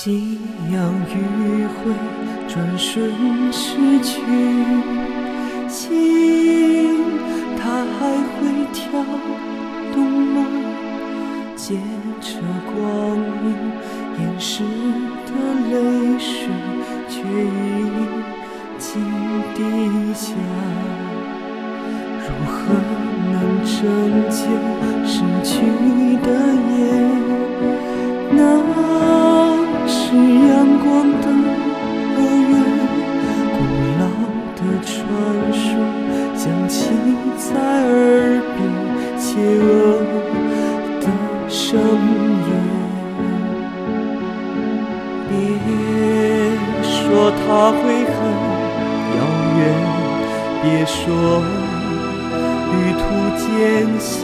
夕阳余晖，转瞬逝去。心，它还会跳动吗？借着光阴淹湿的泪水，却已经滴下。如何能拯救失去的夜？声音。别说它会很遥远，别说旅途艰险，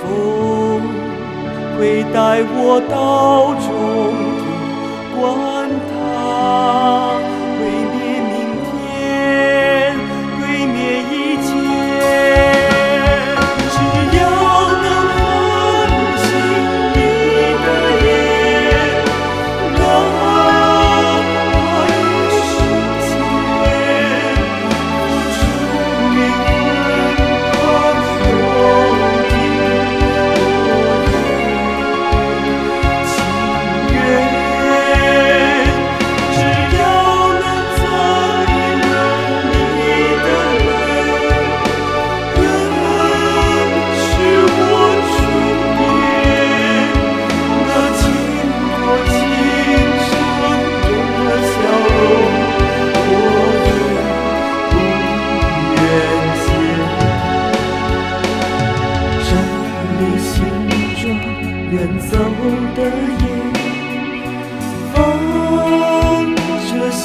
风会带我到终点，管它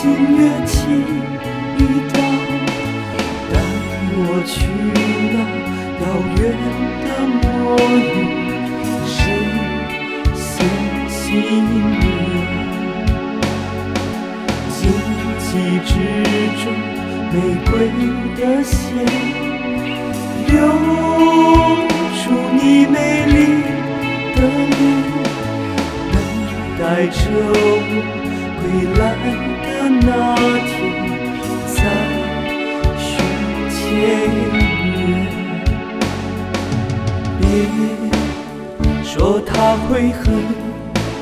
新乐器一道。带我去那遥远的末日，实现心愿。荆棘之中，玫瑰的线，流出你美丽的脸，等待着我归来那天。在续前缘，别说它会很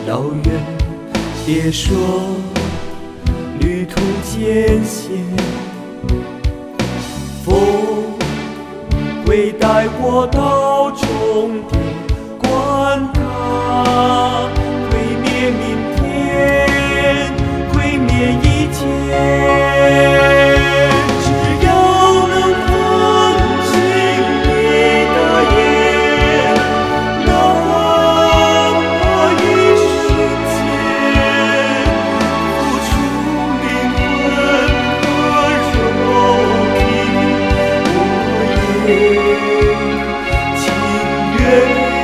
遥远，别说旅途艰险，风会带我到终点，viver.